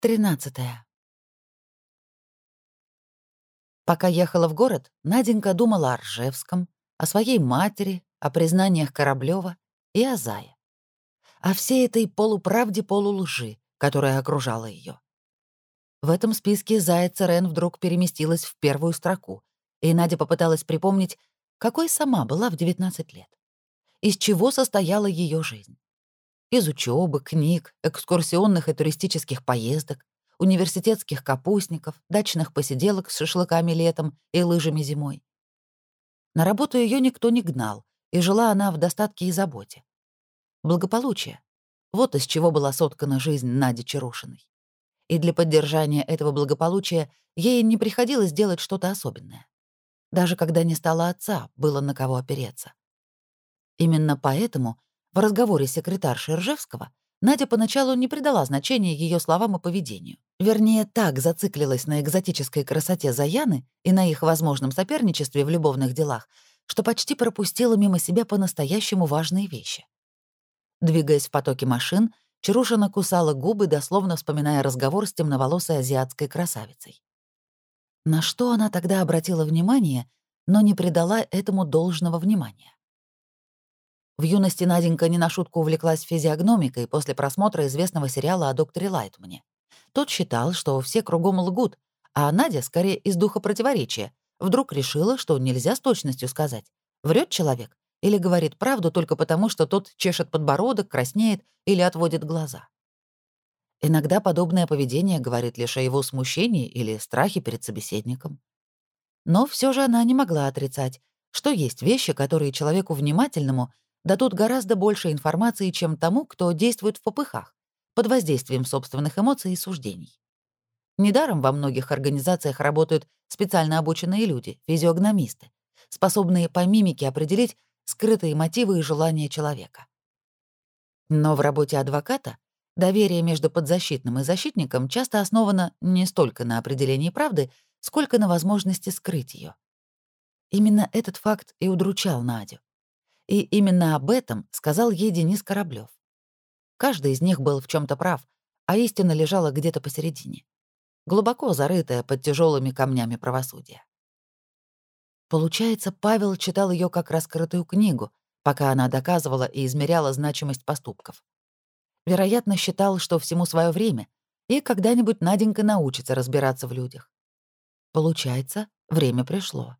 Тринадцатое. Пока ехала в город, Наденька думала о Ржевском, о своей матери, о признаниях Кораблёва и о Зае. О всей этой полуправде-полулжи, которая окружала ее. В этом списке Зая Церен вдруг переместилась в первую строку, и Надя попыталась припомнить, какой сама была в 19 лет. Из чего состояла ее жизнь. Из учебы, книг, экскурсионных и туристических поездок, университетских капустников, дачных посиделок с шашлыками летом и лыжами зимой. На работу ее никто не гнал, и жила она в достатке и заботе. Благополучие. Вот из чего была соткана жизнь Нади Чарушиной. И для поддержания этого благополучия ей не приходилось делать что-то особенное. Даже когда не стало отца, было на кого опереться. Именно поэтому в разговоре с секретаршей Ржевского Надя поначалу не придала значения ее словам и поведению. Вернее, так зациклилась на экзотической красоте Заяны и на их возможном соперничестве в любовных делах, что почти пропустила мимо себя по-настоящему важные вещи. Двигаясь в потоке машин, Чарушина кусала губы, дословно вспоминая разговор с темноволосой азиатской красавицей. На что она тогда обратила внимание, но не придала этому должного внимания? В юности Наденька не на шутку увлеклась физиогномикой после просмотра известного сериала о докторе Лайтмане. Тот считал, что все кругом лгут, а Надя, скорее из духа противоречия, вдруг решила, что нельзя с точностью сказать, врет человек или говорит правду только потому, что тот чешет подбородок, краснеет или отводит глаза. Иногда подобное поведение говорит лишь о его смущении или страхе перед собеседником. Но все же она не могла отрицать, что есть вещи, которые человеку внимательному — дадут гораздо больше информации, чем тому, кто действует в попыхах, под воздействием собственных эмоций и суждений. Недаром во многих организациях работают специально обученные люди, физиогномисты, способные по мимике определить скрытые мотивы и желания человека. Но в работе адвоката доверие между подзащитным и защитником часто основано не столько на определении правды, сколько на возможности скрыть ее. Именно этот факт и удручал Надю. И именно об этом сказал ей Денис Кораблёв. Каждый из них был в чем то прав, а истина лежала где-то посередине, глубоко зарытая под тяжелыми камнями правосудия. Получается, Павел читал ее как раскрытую книгу, пока она доказывала и измеряла значимость поступков. Вероятно, считал, что всему свое время, и когда-нибудь Наденька научится разбираться в людях. Получается, время пришло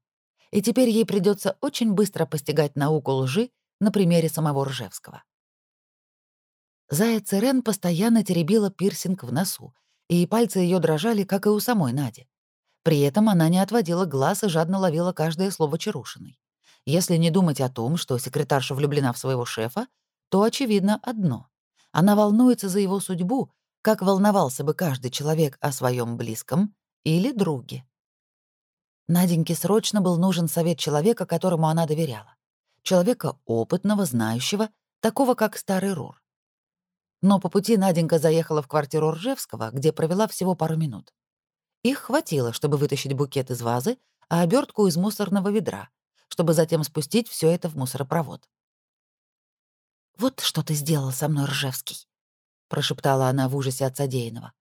и теперь ей придется очень быстро постигать науку лжи на примере самого Ржевского. Заяц Ирен постоянно теребила пирсинг в носу, и пальцы ее дрожали, как и у самой Нади. При этом она не отводила глаз и жадно ловила каждое слово Чарушиной. Если не думать о том, что секретарша влюблена в своего шефа, то очевидно одно. Она волнуется за его судьбу, как волновался бы каждый человек о своем близком или друге. Наденьке срочно был нужен совет человека, которому она доверяла. Человека опытного, знающего, такого как старый Рур. Но по пути Наденька заехала в квартиру Ржевского, где провела всего пару минут. Их хватило, чтобы вытащить букет из вазы, а обертку из мусорного ведра, чтобы затем спустить все это в мусоропровод. «Вот что ты сделал со мной, Ржевский», — прошептала она в ужасе от содеянного.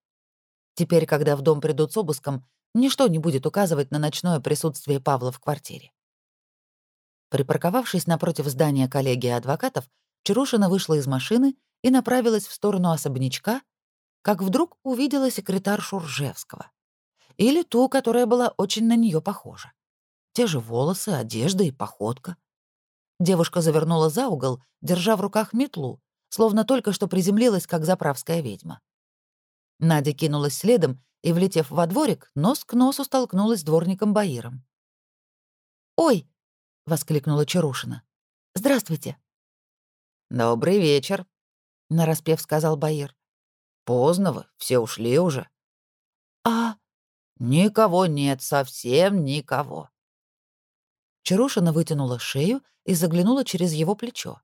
Теперь, когда в дом придут с обыском, Ничто не будет указывать на ночное присутствие Павла в квартире. Припарковавшись напротив здания коллегии адвокатов, Чарушина вышла из машины и направилась в сторону особнячка, как вдруг увидела секретаршу Ржевского. Или ту, которая была очень на нее похожа. Те же волосы, одежда и походка. Девушка завернула за угол, держа в руках метлу, словно только что приземлилась, как заправская ведьма. Надя кинулась следом и, влетев во дворик, нос к носу столкнулась с дворником Баиром. «Ой!» — воскликнула Чарушина. «Здравствуйте!» «Добрый вечер», — нараспев сказал Баир. «Поздно вы, все ушли уже». «А...» «Никого нет, совсем никого». Чарушина вытянула шею и заглянула через его плечо.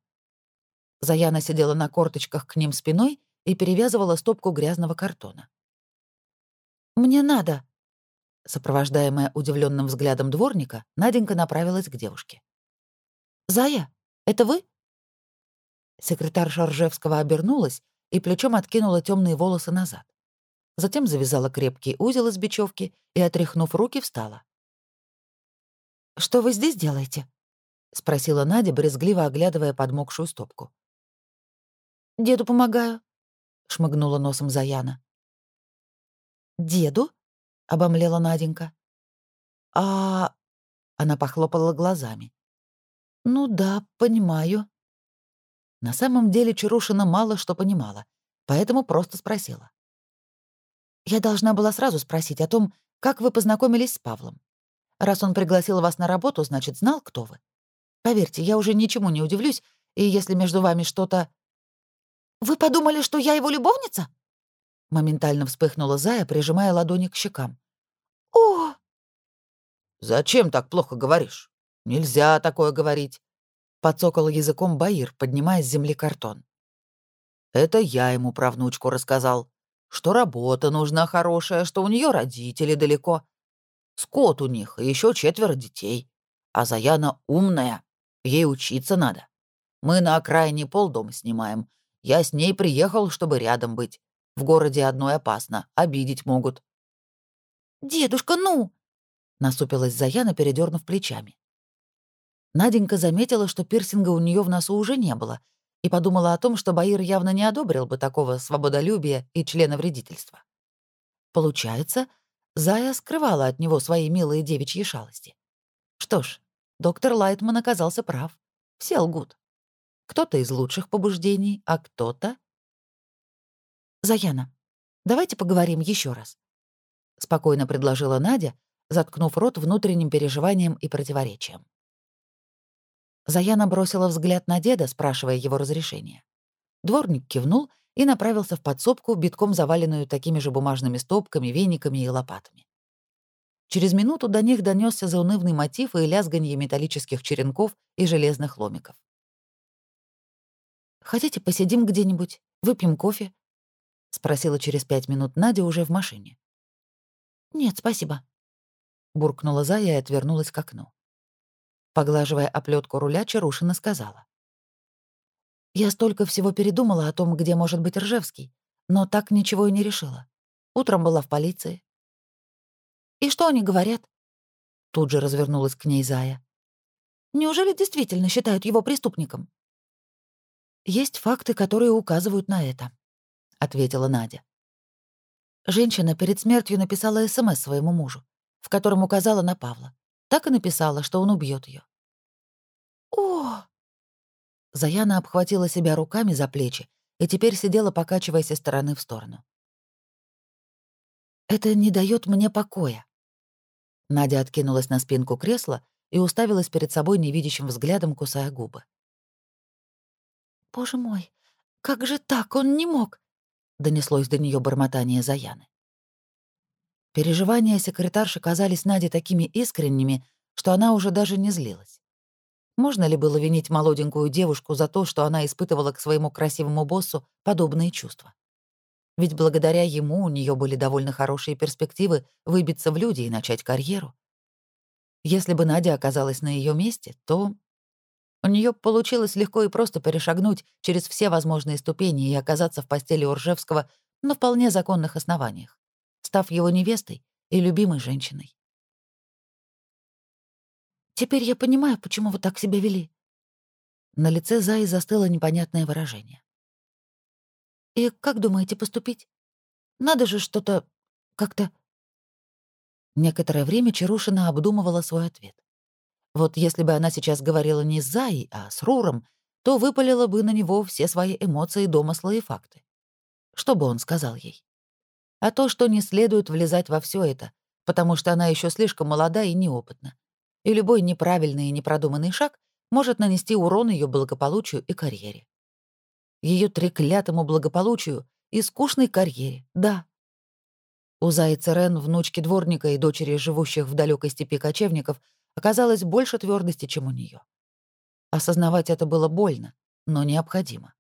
Заяна сидела на корточках к ним спиной и перевязывала стопку грязного картона. «Мне надо». Сопровождаемая удивленным взглядом дворника, Наденька направилась к девушке. «Зая, это вы?» Секретарь Ржевского обернулась и плечом откинула темные волосы назад. затем завязала крепкий узел из бечевки и, отряхнув руки, встала. «Что вы здесь делаете?» — спросила Надя, брезгливо оглядывая подмокшую стопку. «Деду помогаю», — шмыгнула носом Заяна. «Деду?» — обомлела Наденька. «А...» — она похлопала глазами. «Ну да, понимаю». На самом деле Чарушина мало что понимала, поэтому просто спросила. «Я должна была сразу спросить о том, как вы познакомились с Павлом. Раз он пригласил вас на работу, значит, знал, кто вы. Поверьте, я уже ничему не удивлюсь, и если между вами что-то... «Вы подумали, что я его любовница?» Моментально вспыхнула Зая, прижимая ладони к щекам. «О!» «Зачем так плохо говоришь? Нельзя такое говорить», — подцокал языком Баир, поднимая с земли картон. «Это я ему про внучку рассказал, что работа нужна хорошая, что у нее родители далеко. Скот у них и еще четверо детей. А Заяна умная, Ей учиться надо. Мы на окраине полдом снимаем. Я с ней приехал, чтобы рядом быть. В городе одной опасно, обидеть могут». «Дедушка, ну!» — насупилась Заяна, передернув плечами. Наденька заметила, что пирсинга у нее в носу уже не было, и подумала о том, что Баир явно не одобрил бы такого свободолюбия и члена вредительства. Получается, Зая скрывала от него свои милые девичьи шалости. Что ж, Доктор Лайтман оказался прав. Все лгут. Кто-то из лучших побуждений, а кто-то... «Заяна, давайте поговорим еще раз», — спокойно предложила Надя, заткнув рот внутренним переживанием и противоречием. Заяна бросила взгляд на деда, спрашивая его разрешения. Дворник кивнул и направился в подсобку, битком заваленную такими же бумажными стопками, вениками и лопатами. Через минуту до них донесся заунывный мотив и лязганье металлических черенков и железных ломиков. «Хотите, посидим где-нибудь? Выпьем кофе?» — спросила через пять минут Надя уже в машине. «Нет, спасибо», — буркнула Зая и отвернулась к окну. Поглаживая оплетку руля, Чарушина сказала. «Я столько всего передумала о том, где может быть Ржевский, но так ничего и не решила. Утром была в полиции, «И что они говорят?» Тут же развернулась к ней Зая. «Неужели действительно считают его преступником?» «Есть факты, которые указывают на это», — ответила Надя. Женщина перед смертью написала СМС своему мужу, в котором указала на Павла. Так и написала, что он убьет ее. «О!» Заяна обхватила себя руками за плечи и теперь сидела, покачиваясь из стороны в сторону. «Это не дает мне покоя», Надя откинулась на спинку кресла и уставилась перед собой невидящим взглядом, кусая губы. «Боже мой, как же так? Он не мог!» — донеслось до нее бормотание Заяны. Переживания секретарши казались Наде такими искренними, что она уже даже не злилась. Можно ли было винить молоденькую девушку за то, что она испытывала к своему красивому боссу подобные чувства? Ведь благодаря ему у нее были довольно хорошие перспективы выбиться в люди и начать карьеру. Если бы Надя оказалась на ее месте, то у нее получилось легко и просто перешагнуть через все возможные ступени и оказаться в постели Уржевского на вполне законных основаниях, став его невестой и любимой женщиной. «Теперь я понимаю, почему вы так себя вели». На лице Заи застыло непонятное выражение. И как думаете поступить? Надо же что-то как-то...» Некоторое время Чарушина обдумывала свой ответ. Вот если бы она сейчас говорила не с Заей, а с Руром, то выпалила бы на него все свои эмоции, домыслы и факты. Что бы он сказал ей? А то, что не следует влезать во все это, потому что она еще слишком молода и неопытна. И любой неправильный и непродуманный шаг может нанести урон ее благополучию и карьере ее треклятому благополучию и скучной карьере, да. У Зайца Рен, внучки дворника и дочери живущих в далекой степи кочевников, оказалось больше твердости, чем у нее. Осознавать это было больно, но необходимо.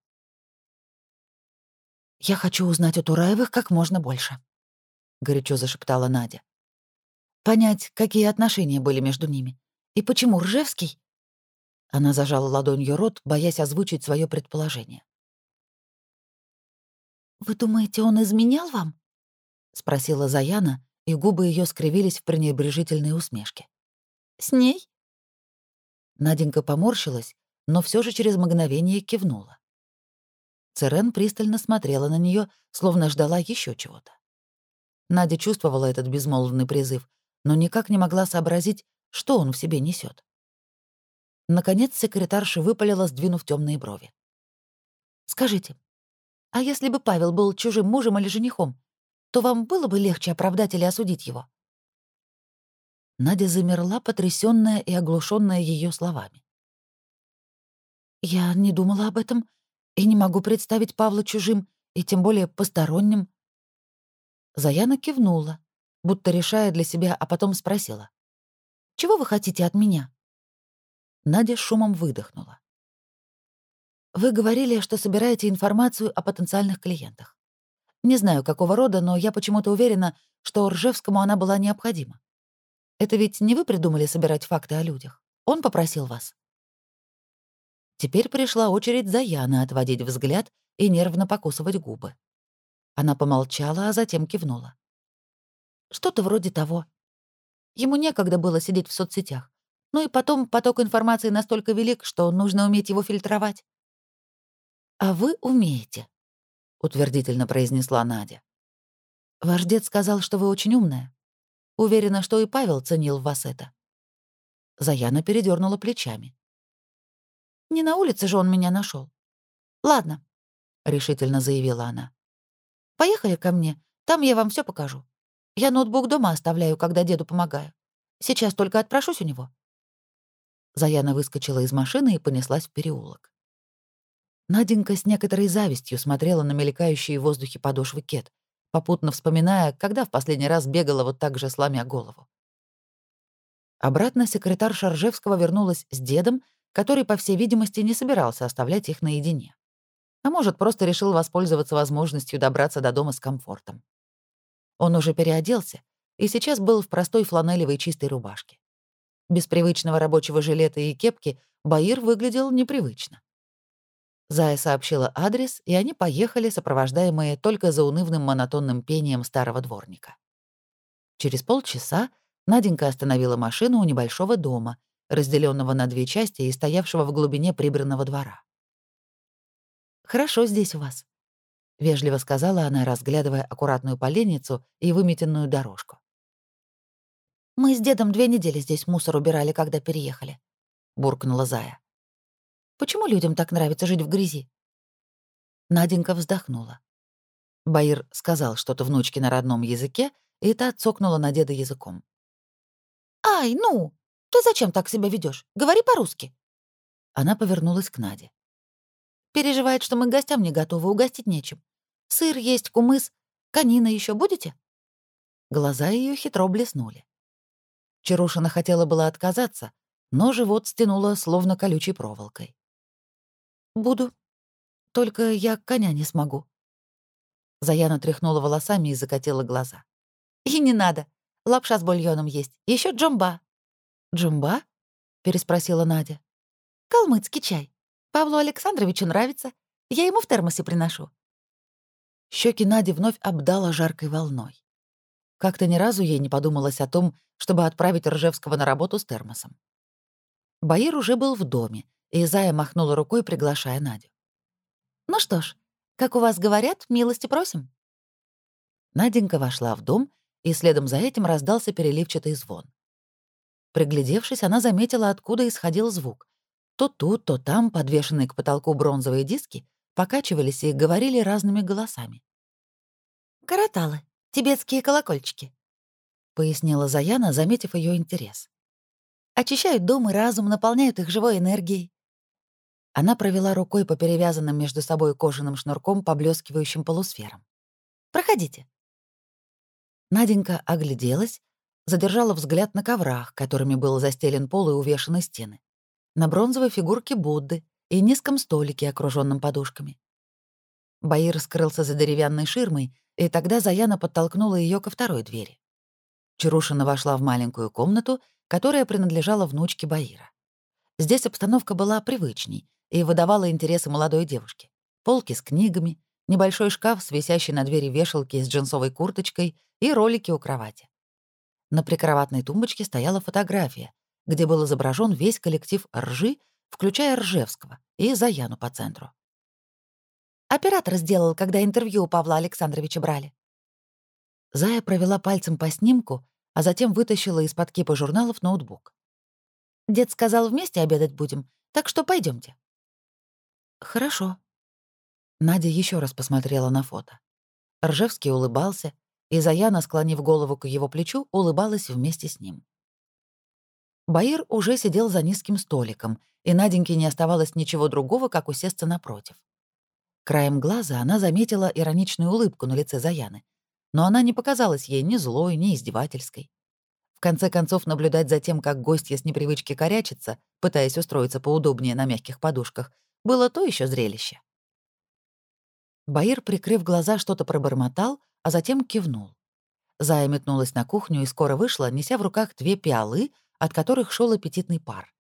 «Я хочу узнать у Тураевых как можно больше», — горячо зашептала Надя. «Понять, какие отношения были между ними, и почему Ржевский...» Она зажала ладонью рот, боясь озвучить свое предположение. «Вы думаете, он изменял вам?» — спросила Заяна, и губы ее скривились в пренебрежительной усмешке. «С ней?» Наденька поморщилась, но все же через мгновение кивнула. Церен пристально смотрела на нее, словно ждала еще чего-то. Надя чувствовала этот безмолвный призыв, но никак не могла сообразить, что он в себе несет. Наконец секретарша выпалила, сдвинув темные брови. «Скажите, а если бы Павел был чужим мужем или женихом, то вам было бы легче оправдать или осудить его?» Надя замерла, потрясённая и оглушенная ее словами. «Я не думала об этом и не могу представить Павла чужим, и тем более посторонним». Заяна кивнула, будто решая для себя, а потом спросила. «Чего вы хотите от меня?» Надя шумом выдохнула. «Вы говорили, что собираете информацию о потенциальных клиентах. Не знаю, какого рода, но я почему-то уверена, что Ржевскому она была необходима. Это ведь не вы придумали собирать факты о людях. Он попросил вас». Теперь пришла очередь Заяны отводить взгляд и нервно покусывать губы. Она помолчала, а затем кивнула. «Что-то вроде того. Ему некогда было сидеть в соцсетях. Ну и потом поток информации настолько велик, что нужно уметь его фильтровать. «А вы умеете», — утвердительно произнесла Надя. «Ваш дед сказал, что вы очень умная. Уверена, что и Павел ценил в вас это». Заяна передернула плечами. «Не на улице же он меня нашел. «Ладно», — решительно заявила она. «Поехали ко мне, там я вам все покажу. Я ноутбук дома оставляю, когда деду помогаю. Сейчас только отпрошусь у него. Заяна выскочила из машины и понеслась в переулок. Наденька с некоторой завистью смотрела на мелькающие в воздухе подошвы кет, попутно вспоминая, когда в последний раз бегала вот так же, сломя голову. Обратно секретарь Шаржевского вернулась с дедом, который, по всей видимости, не собирался оставлять их наедине. А может, просто решил воспользоваться возможностью добраться до дома с комфортом. Он уже переоделся и сейчас был в простой фланелевой чистой рубашке. Без привычного рабочего жилета и кепки Баир выглядел непривычно. Зая сообщила адрес, и они поехали, сопровождаемые только заунывным монотонным пением старого дворника. Через полчаса Наденька остановила машину у небольшого дома, разделенного на две части и стоявшего в глубине прибранного двора. «Хорошо здесь у вас», — вежливо сказала она, разглядывая аккуратную поленницу и выметенную дорожку. «Мы с дедом две недели здесь мусор убирали, когда переехали», — буркнула Зая. «Почему людям так нравится жить в грязи?» Наденька вздохнула. Баир сказал что-то внучке на родном языке, и та цокнула на деда языком. «Ай, ну! Ты зачем так себя ведешь? Говори по-русски!» Она повернулась к Наде. «Переживает, что мы гостям не готовы, угостить нечем. Сыр есть, кумыс. Конина еще будете?» Глаза ее хитро блеснули. Чарушина хотела было отказаться, но живот стянуло словно колючей проволокой. «Буду. Только я коня не смогу». Заяна тряхнула волосами и закатила глаза. «И не надо. Лапша с бульоном есть. Еще джумба». «Джумба?» — переспросила Надя. «Калмыцкий чай. Павлу Александровичу нравится. Я ему в термосе приношу». Щеки Нади вновь обдала жаркой волной. Как-то ни разу ей не подумалось о том, чтобы отправить Ржевского на работу с термосом. Баир уже был в доме, и Зая махнула рукой, приглашая Надю. «Ну что ж, как у вас говорят, милости просим». Наденька вошла в дом, и следом за этим раздался переливчатый звон. Приглядевшись, она заметила, откуда исходил звук. То тут, то там, подвешенные к потолку бронзовые диски, покачивались и говорили разными голосами. «Караталы», тибетские колокольчики», — пояснила Заяна, заметив ее интерес. «Очищают дом и разум, наполняют их живой энергией». Она провела рукой по перевязанным между собой кожаным шнурком, поблескивающим полусферам. «Проходите». Наденька огляделась, задержала взгляд на коврах, которыми был застелен пол и увешаны стены, на бронзовой фигурке Будды и низком столике, окруженном подушками. Баир скрылся за деревянной ширмой, и тогда Заяна подтолкнула ее ко второй двери. Чарушина вошла в маленькую комнату, которая принадлежала внучке Баира. Здесь обстановка была привычней и выдавала интересы молодой девушки. Полки с книгами, небольшой шкаф с висящей на двери вешалки с джинсовой курточкой и ролики у кровати. На прикроватной тумбочке стояла фотография, где был изображен весь коллектив ржи, включая Ржевского и Заяну по центру. Оператор сделал, когда интервью у Павла Александровича брали. Зая провела пальцем по снимку, а затем вытащила из-под кипа журналов ноутбук. «Дед сказал, вместе обедать будем, так что пойдемте. «Хорошо». Надя еще раз посмотрела на фото. Ржевский улыбался, и Заяна, склонив голову к его плечу, улыбалась вместе с ним. Баир уже сидел за низким столиком, и Наденьке не оставалось ничего другого, как усесться напротив. Краем глаза она заметила ироничную улыбку на лице Заяны, но она не показалась ей ни злой, ни издевательской. В конце концов, наблюдать за тем, как гостья с непривычки корячится, пытаясь устроиться поудобнее на мягких подушках, было то еще зрелище. Баир, прикрыв глаза, что-то пробормотал, а затем кивнул. Зая метнулась на кухню и скоро вышла, неся в руках две пиалы, от которых шел аппетитный пар.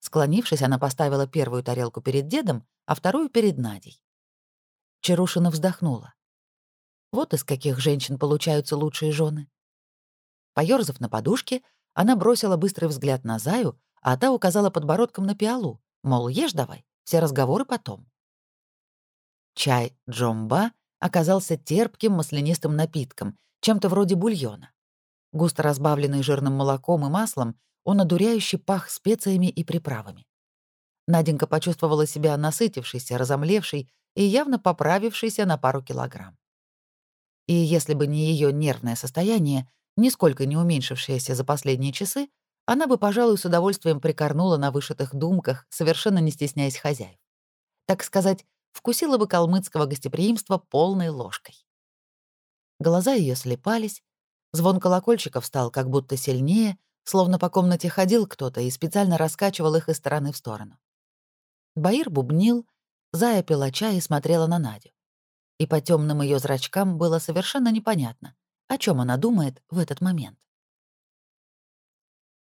Склонившись, она поставила первую тарелку перед дедом, а вторую — перед Надей. Чарушина вздохнула. Вот из каких женщин получаются лучшие жены. Поёрзав на подушке, она бросила быстрый взгляд на Заю, а та указала подбородком на пиалу, мол, ешь давай, все разговоры потом. Чай джомба оказался терпким маслянистым напитком, чем-то вроде бульона. Густо разбавленный жирным молоком и маслом, он одуряюще пах специями и приправами. Наденька почувствовала себя насытившейся, разомлевшей и явно поправившейся на пару килограмм. И если бы не ее нервное состояние, нисколько не уменьшившееся за последние часы, она бы, пожалуй, с удовольствием прикорнула на вышитых думках, совершенно не стесняясь хозяев. Так сказать, вкусила бы калмыцкого гостеприимства полной ложкой. Глаза ее слепались, звон колокольчиков стал как будто сильнее, словно по комнате ходил кто-то и специально раскачивал их из стороны в сторону. Баир бубнил, Зая пила чай и смотрела на Надю. И по темным ее зрачкам было совершенно непонятно, о чем она думает в этот момент.